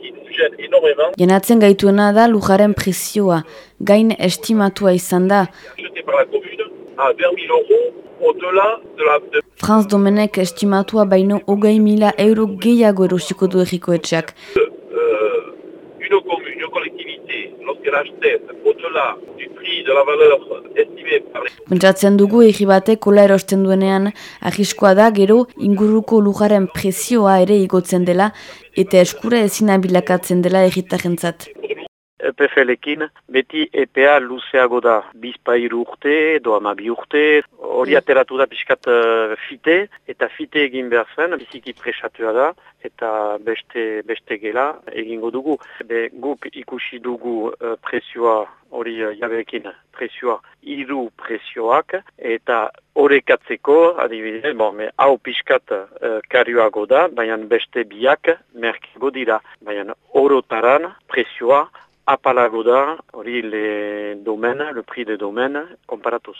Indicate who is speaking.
Speaker 1: qui nous.
Speaker 2: Janatzen gaituena da lujaren prezioa, gain estimatua izan da.
Speaker 1: Acheté par la commune à 20 000 euros au-delà de la... De...
Speaker 2: Franz Domenek estimatua baino hogei mila euro gehiago erosiko du egiko
Speaker 1: lorsqu'elle achète au-delà du prix de la valeur estimée par les...
Speaker 2: Pentsatzen dugu egi batek kola erosten duenean ahiskoa da gero inguruko lujaren prezioa ere igotzen dela eta eskura ezina bilakatzen dela egitarentzat.
Speaker 3: EPFL-ekin beti EPA luzeago da. Bizpairu urte, edo amabi urte, hori ateratu da pixkat uh, fite, eta fite egin behar zen, biziki presatua da, eta beste, beste gela egingo dugu. Be, guk ikusi dugu uh, presioa hori uh, jabeekin presioa hiru presioak, eta horrekatzeko, adibidez, bon, me, hau pixkat uh, karioago da, baina beste biak merkigo dira, baina orotaran presioa apalago da hori le domaine, le prix de domaine, comparatuz.